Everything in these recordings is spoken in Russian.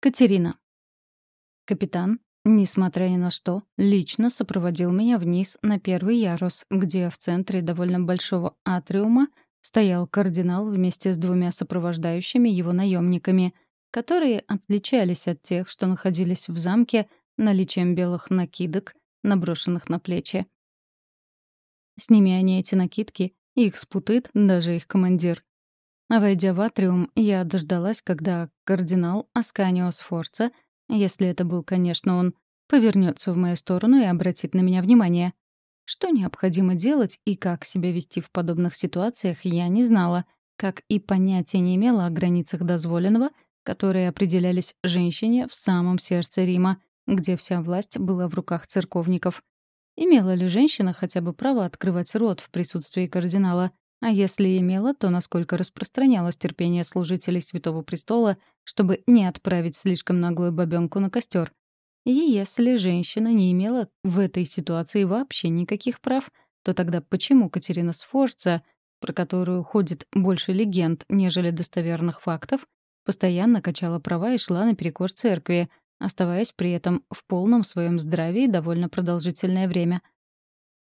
Катерина. Капитан, несмотря ни на что, лично сопроводил меня вниз на первый ярус, где в центре довольно большого атриума стоял кардинал вместе с двумя сопровождающими его наемниками, которые отличались от тех, что находились в замке наличием белых накидок, наброшенных на плечи. С ними они эти накидки, их спутает даже их командир. Войдя в атриум, я дождалась, когда кардинал Асканио Сфорца, если это был, конечно, он, повернется в мою сторону и обратит на меня внимание. Что необходимо делать и как себя вести в подобных ситуациях, я не знала, как и понятия не имела о границах дозволенного, которые определялись женщине в самом сердце Рима, где вся власть была в руках церковников. Имела ли женщина хотя бы право открывать рот в присутствии кардинала? А если имела, то насколько распространялось терпение служителей Святого Престола, чтобы не отправить слишком наглую бабёнку на костер? И если женщина не имела в этой ситуации вообще никаких прав, то тогда почему Катерина Сфорца, про которую ходит больше легенд, нежели достоверных фактов, постоянно качала права и шла наперекор церкви, оставаясь при этом в полном своем здравии довольно продолжительное время?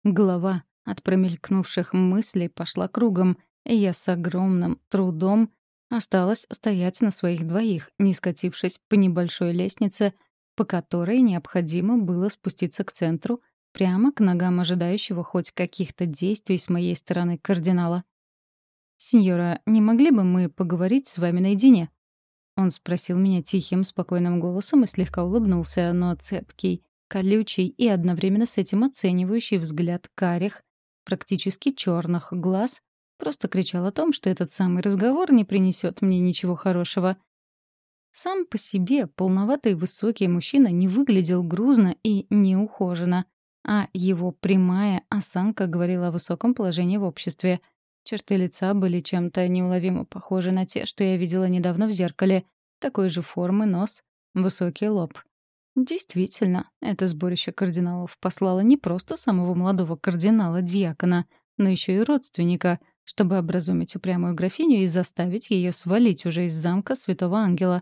Глава от промелькнувших мыслей пошла кругом, и я с огромным трудом осталась стоять на своих двоих, не скатившись по небольшой лестнице, по которой необходимо было спуститься к центру, прямо к ногам ожидающего хоть каких-то действий с моей стороны кардинала. «Сеньора, не могли бы мы поговорить с вами наедине?» Он спросил меня тихим, спокойным голосом и слегка улыбнулся, но цепкий, колючий и одновременно с этим оценивающий взгляд карих, практически черных глаз, просто кричал о том, что этот самый разговор не принесет мне ничего хорошего. Сам по себе полноватый высокий мужчина не выглядел грузно и неухоженно, а его прямая осанка говорила о высоком положении в обществе. Черты лица были чем-то неуловимо похожи на те, что я видела недавно в зеркале. Такой же формы нос, высокий лоб. Действительно, это сборище кардиналов послало не просто самого молодого кардинала-диакона, но еще и родственника, чтобы образумить упрямую графиню и заставить ее свалить уже из замка Святого Ангела.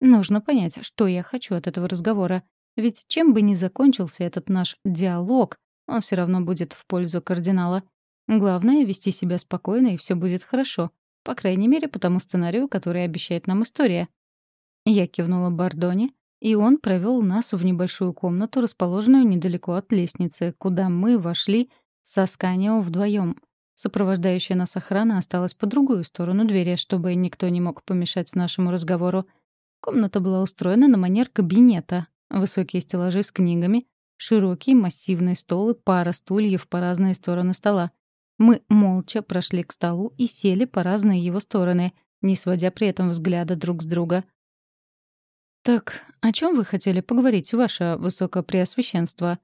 Нужно понять, что я хочу от этого разговора. Ведь чем бы ни закончился этот наш диалог, он все равно будет в пользу кардинала. Главное — вести себя спокойно, и все будет хорошо. По крайней мере, по тому сценарию, который обещает нам история. Я кивнула Бардоне, и он провел нас в небольшую комнату, расположенную недалеко от лестницы, куда мы вошли со Сканио вдвоем. Сопровождающая нас охрана осталась по другую сторону двери, чтобы никто не мог помешать нашему разговору. Комната была устроена на манер кабинета. Высокие стеллажи с книгами, широкий массивный стол и пара стульев по разные стороны стола. Мы молча прошли к столу и сели по разные его стороны, не сводя при этом взгляда друг с друга — «Так, о чем вы хотели поговорить, ваше высокопреосвященство?»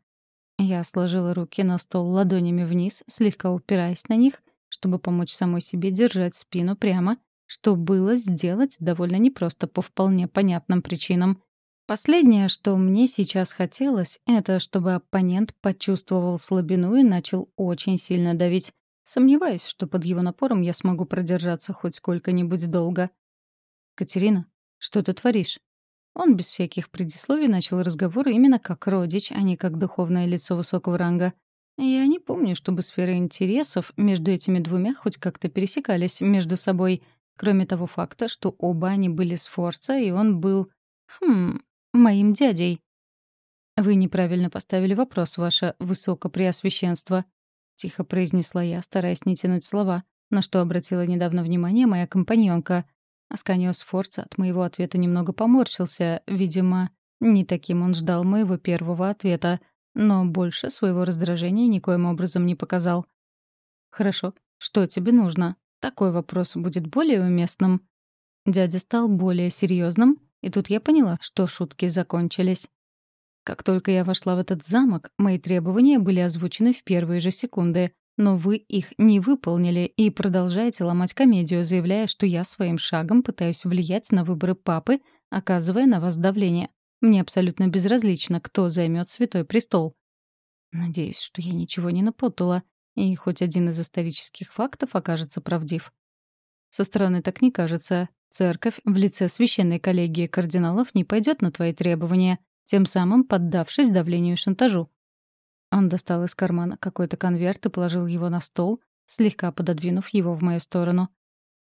Я сложила руки на стол ладонями вниз, слегка упираясь на них, чтобы помочь самой себе держать спину прямо, что было сделать довольно непросто по вполне понятным причинам. Последнее, что мне сейчас хотелось, это чтобы оппонент почувствовал слабину и начал очень сильно давить. Сомневаюсь, что под его напором я смогу продержаться хоть сколько-нибудь долго. «Катерина, что ты творишь?» Он без всяких предисловий начал разговор именно как родич, а не как духовное лицо высокого ранга. Я не помню, чтобы сферы интересов между этими двумя хоть как-то пересекались между собой, кроме того факта, что оба они были с Форца, и он был... Хм... моим дядей. «Вы неправильно поставили вопрос, ваше высокопреосвященство», — тихо произнесла я, стараясь не тянуть слова, на что обратила недавно внимание моя компаньонка. Асканиос Форца от моего ответа немного поморщился. Видимо, не таким он ждал моего первого ответа, но больше своего раздражения никоим образом не показал. «Хорошо. Что тебе нужно? Такой вопрос будет более уместным». Дядя стал более серьезным, и тут я поняла, что шутки закончились. Как только я вошла в этот замок, мои требования были озвучены в первые же секунды. Но вы их не выполнили и продолжаете ломать комедию, заявляя, что я своим шагом пытаюсь влиять на выборы папы, оказывая на вас давление. Мне абсолютно безразлично, кто займет Святой Престол. Надеюсь, что я ничего не напутала, и хоть один из исторических фактов окажется правдив. Со стороны так не кажется. Церковь в лице священной коллегии кардиналов не пойдет на твои требования, тем самым поддавшись давлению и шантажу. Он достал из кармана какой-то конверт и положил его на стол, слегка пододвинув его в мою сторону.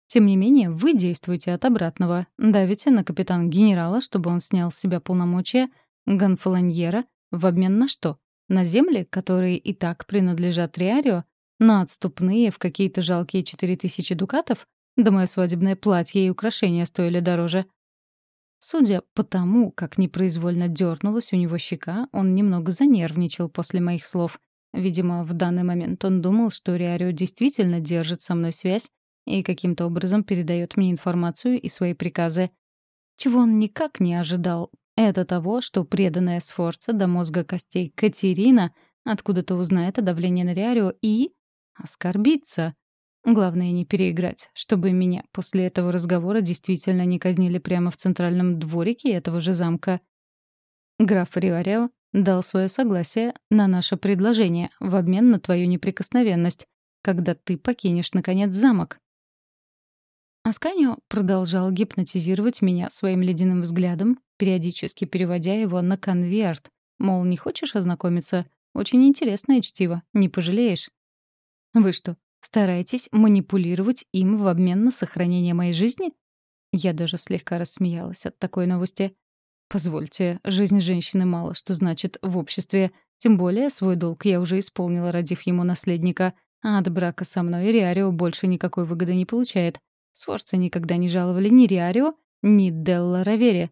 Тем не менее, вы действуете от обратного. Давите на капитан-генерала, чтобы он снял с себя полномочия гонфолоньера в обмен на что? На земли, которые и так принадлежат Риарио? На отступные в какие-то жалкие четыре тысячи дукатов? Да мое свадебное платье и украшения стоили дороже. Судя по тому, как непроизвольно дернулась у него щека, он немного занервничал после моих слов. Видимо, в данный момент он думал, что Риарио действительно держит со мной связь и каким-то образом передает мне информацию и свои приказы. Чего он никак не ожидал, это того, что преданная Сфорца до мозга костей Катерина откуда-то узнает о давлении на Риарио и... оскорбится. Главное не переиграть, чтобы меня после этого разговора действительно не казнили прямо в центральном дворике этого же замка. Граф Риарио дал свое согласие на наше предложение в обмен на твою неприкосновенность, когда ты покинешь, наконец, замок. Асканио продолжал гипнотизировать меня своим ледяным взглядом, периодически переводя его на конверт. Мол, не хочешь ознакомиться? Очень интересное чтиво, не пожалеешь. Вы что, стараетесь манипулировать им в обмен на сохранение моей жизни? Я даже слегка рассмеялась от такой новости. Позвольте, жизнь женщины мало что значит в обществе. Тем более свой долг я уже исполнила, родив ему наследника. А от брака со мной Риарио больше никакой выгоды не получает. Сфорцы никогда не жаловали ни Риарио, ни Делла Равери.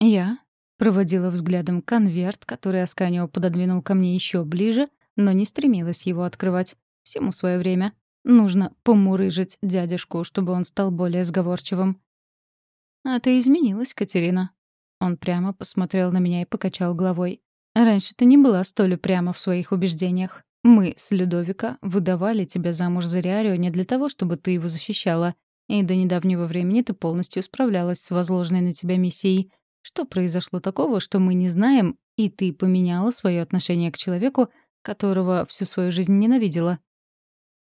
Я проводила взглядом конверт, который Асканио пододвинул ко мне еще ближе, но не стремилась его открывать. Всему свое время. Нужно помурыжить дядюшку, чтобы он стал более сговорчивым. «А ты изменилась, Катерина». Он прямо посмотрел на меня и покачал головой. «Раньше ты не была столь упряма в своих убеждениях. Мы с Людовика выдавали тебя замуж за Риарио не для того, чтобы ты его защищала, и до недавнего времени ты полностью справлялась с возложенной на тебя миссией. Что произошло такого, что мы не знаем, и ты поменяла свое отношение к человеку, которого всю свою жизнь ненавидела?»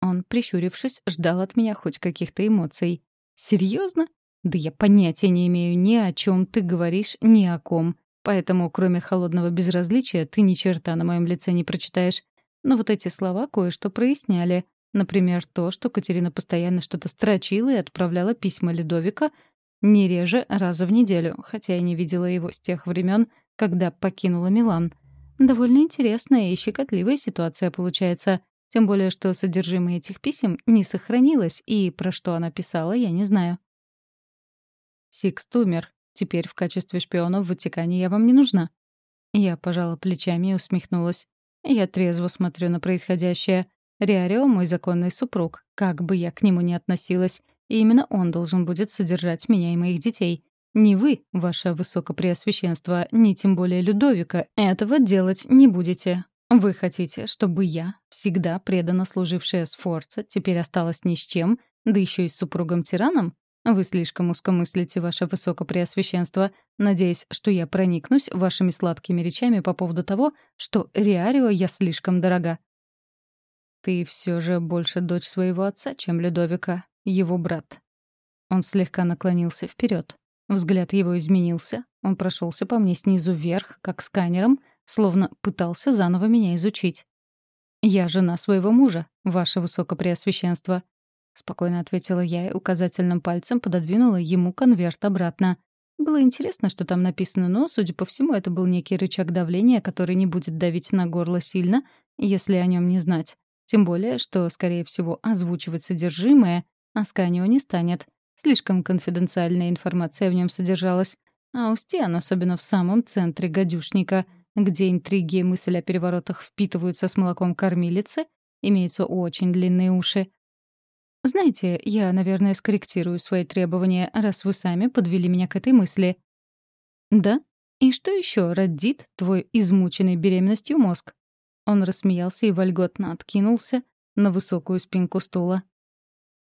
Он, прищурившись, ждал от меня хоть каких-то эмоций. «Серьезно? Да я понятия не имею ни о чем ты говоришь, ни о ком. Поэтому, кроме холодного безразличия, ты ни черта на моем лице не прочитаешь. Но вот эти слова кое-что проясняли. Например, то, что Катерина постоянно что-то строчила и отправляла письма Людовика не реже раза в неделю, хотя я не видела его с тех времен, когда покинула Милан. Довольно интересная и щекотливая ситуация получается. Тем более, что содержимое этих писем не сохранилось, и про что она писала, я не знаю. «Сикст умер. Теперь в качестве шпиона в Ватикане я вам не нужна». Я пожала плечами и усмехнулась. Я трезво смотрю на происходящее. Риарио — мой законный супруг, как бы я к нему ни относилась. И именно он должен будет содержать меня и моих детей. Не вы, ваше высокопреосвященство, ни тем более Людовика, этого делать не будете. Вы хотите, чтобы я, всегда преданно служившая Сфорца, теперь осталась ни с чем, да еще и с супругом-тираном? Вы слишком узкомыслите, ваше высокопреосвященство, надеясь, что я проникнусь вашими сладкими речами по поводу того, что Риарио я слишком дорога. Ты все же больше дочь своего отца, чем Людовика, его брат. Он слегка наклонился вперед. Взгляд его изменился. Он прошелся по мне снизу вверх, как сканером, словно пытался заново меня изучить. «Я жена своего мужа, ваше высокопреосвященство», — спокойно ответила я и указательным пальцем пододвинула ему конверт обратно. Было интересно, что там написано, но, судя по всему, это был некий рычаг давления, который не будет давить на горло сильно, если о нем не знать. Тем более, что, скорее всего, озвучивать содержимое Асканио не станет. Слишком конфиденциальная информация в нем содержалась. А Устьян, особенно в самом центре гадюшника, где интриги и мысль о переворотах впитываются с молоком кормилицы, имеются очень длинные уши. Знаете, я, наверное, скорректирую свои требования, раз вы сами подвели меня к этой мысли. Да? И что еще родит твой измученный беременностью мозг? Он рассмеялся и вольготно откинулся на высокую спинку стула.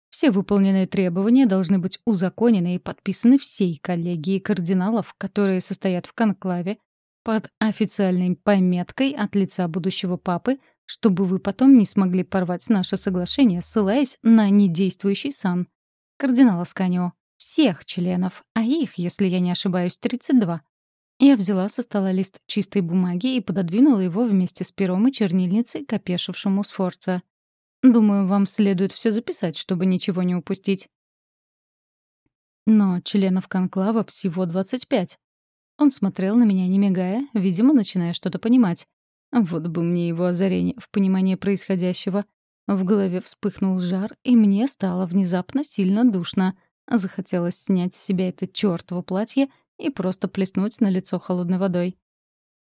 Все выполненные требования должны быть узаконены и подписаны всей коллегией кардиналов, которые состоят в конклаве, под официальной пометкой от лица будущего папы чтобы вы потом не смогли порвать наше соглашение, ссылаясь на недействующий сан. Кардинал Асканио. Всех членов, а их, если я не ошибаюсь, 32. Я взяла со стола лист чистой бумаги и пододвинула его вместе с пером и чернильницей к опешившему Сфорца. «Думаю, вам следует все записать, чтобы ничего не упустить». Но членов конклава всего 25. Он смотрел на меня, не мигая, видимо, начиная что-то понимать. Вот бы мне его озарение в понимании происходящего. В голове вспыхнул жар, и мне стало внезапно сильно душно. Захотелось снять с себя это чёртово платье и просто плеснуть на лицо холодной водой.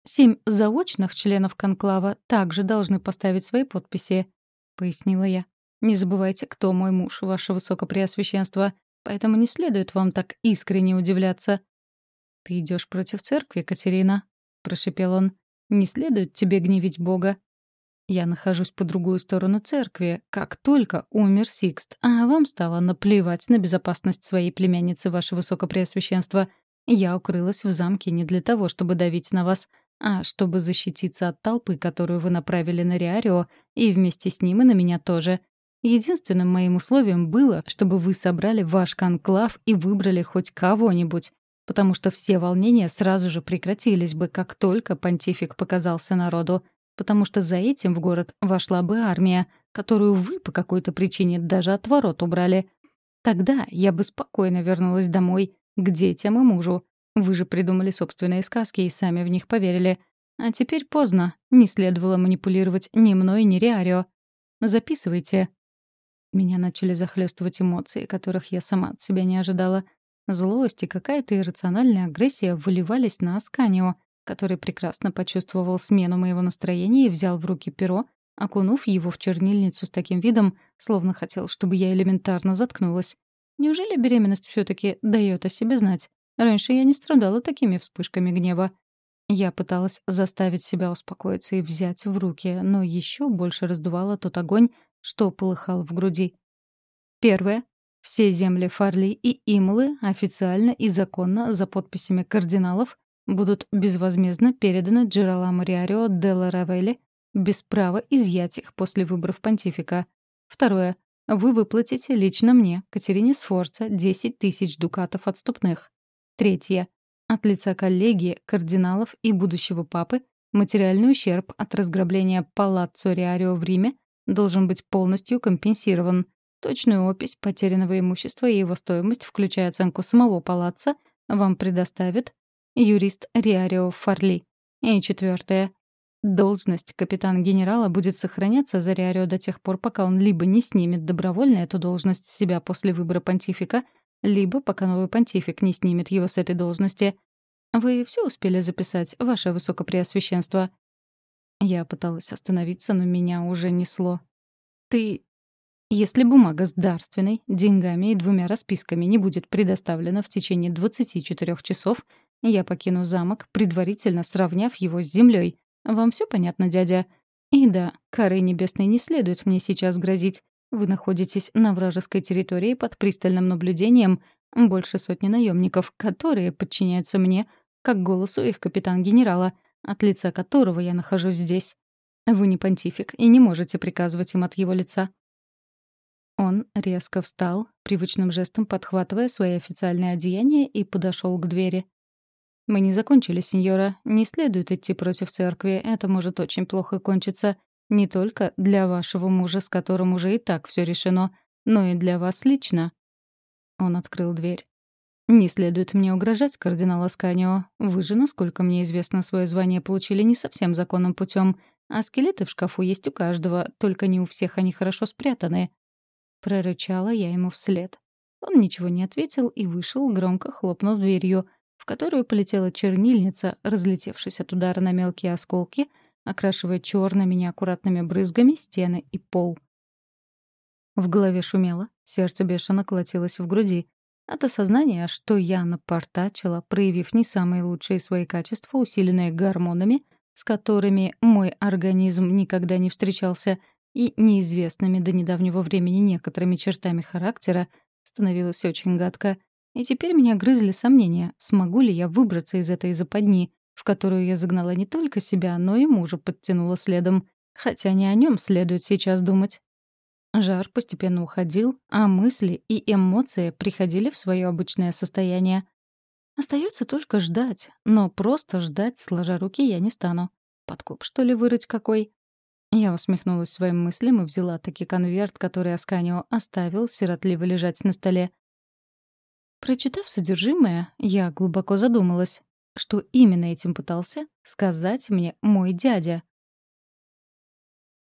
«Семь заочных членов конклава также должны поставить свои подписи», — пояснила я. «Не забывайте, кто мой муж, ваше высокопреосвященство, поэтому не следует вам так искренне удивляться». «Ты идешь против церкви, Катерина», — прошепел он. «Не следует тебе гневить Бога. Я нахожусь по другую сторону церкви, как только умер Сикст, а вам стало наплевать на безопасность своей племянницы, ваше высокопреосвященство. Я укрылась в замке не для того, чтобы давить на вас, а чтобы защититься от толпы, которую вы направили на Риарио, и вместе с ним и на меня тоже. Единственным моим условием было, чтобы вы собрали ваш конклав и выбрали хоть кого-нибудь, потому что все волнения сразу же прекратились бы, как только понтифик показался народу, потому что за этим в город вошла бы армия, которую вы по какой-то причине даже от ворот убрали. Тогда я бы спокойно вернулась домой, к детям и мужу. Вы же придумали собственные сказки и сами в них поверили. А теперь поздно. Не следовало манипулировать ни мной, ни Риарио. Записывайте. Меня начали захлестывать эмоции, которых я сама от себя не ожидала. Злость и какая-то иррациональная агрессия выливались на Асканио, который прекрасно почувствовал смену моего настроения и взял в руки перо, окунув его в чернильницу с таким видом, словно хотел, чтобы я элементарно заткнулась. Неужели беременность все таки дает о себе знать? Раньше я не страдала такими вспышками гнева. Я пыталась заставить себя успокоиться и взять в руки, но еще больше раздувала тот огонь, что полыхал в груди. Первое. Все земли Фарли и Имлы официально и законно за подписями кардиналов будут безвозмездно переданы Джераламу Риарио Делла Равелли без права изъять их после выборов понтифика. Второе. Вы выплатите лично мне, Катерине Сфорца, 10 тысяч дукатов отступных. Третье. От лица коллегии, кардиналов и будущего папы материальный ущерб от разграбления Палаццо Риарио в Риме должен быть полностью компенсирован. Точную опись потерянного имущества и его стоимость, включая оценку самого палаца, вам предоставит юрист Риарио Фарли. И четвертое. Должность капитан-генерала будет сохраняться за Риарио до тех пор, пока он либо не снимет добровольно эту должность себя после выбора понтифика, либо пока новый понтифик не снимет его с этой должности. Вы все успели записать, ваше высокопреосвященство?» Я пыталась остановиться, но меня уже несло. «Ты если бумага с дарственной, деньгами и двумя расписками не будет предоставлена в течение 24 часов, я покину замок, предварительно сравняв его с землей. Вам все понятно, дядя? И да, кары небесной не следует мне сейчас грозить. Вы находитесь на вражеской территории под пристальным наблюдением больше сотни наемников, которые подчиняются мне, как голосу их капитан-генерала, от лица которого я нахожусь здесь. Вы не понтифик и не можете приказывать им от его лица. Он резко встал, привычным жестом подхватывая свои официальные одеяния и подошел к двери. «Мы не закончили, сеньора. Не следует идти против церкви. Это может очень плохо кончиться. Не только для вашего мужа, с которым уже и так все решено, но и для вас лично». Он открыл дверь. «Не следует мне угрожать, кардинал Асканио. Вы же, насколько мне известно, свое звание получили не совсем законным путем, а скелеты в шкафу есть у каждого, только не у всех они хорошо спрятаны. Прорычала я ему вслед. Он ничего не ответил и вышел, громко хлопнув дверью, в которую полетела чернильница, разлетевшись от удара на мелкие осколки, окрашивая черными неаккуратными брызгами стены и пол. В голове шумело, сердце бешено колотилось в груди. От осознания, что я напортачила, проявив не самые лучшие свои качества, усиленные гормонами, с которыми мой организм никогда не встречался — и неизвестными до недавнего времени некоторыми чертами характера, становилось очень гадко. И теперь меня грызли сомнения, смогу ли я выбраться из этой западни, в которую я загнала не только себя, но и мужа подтянула следом. Хотя не о нем следует сейчас думать. Жар постепенно уходил, а мысли и эмоции приходили в свое обычное состояние. Остается только ждать, но просто ждать, сложа руки, я не стану. Подкоп, что ли, вырыть какой? Я усмехнулась своим мыслям и взяла таки конверт, который Асканио оставил сиротливо лежать на столе. Прочитав содержимое, я глубоко задумалась, что именно этим пытался сказать мне мой дядя.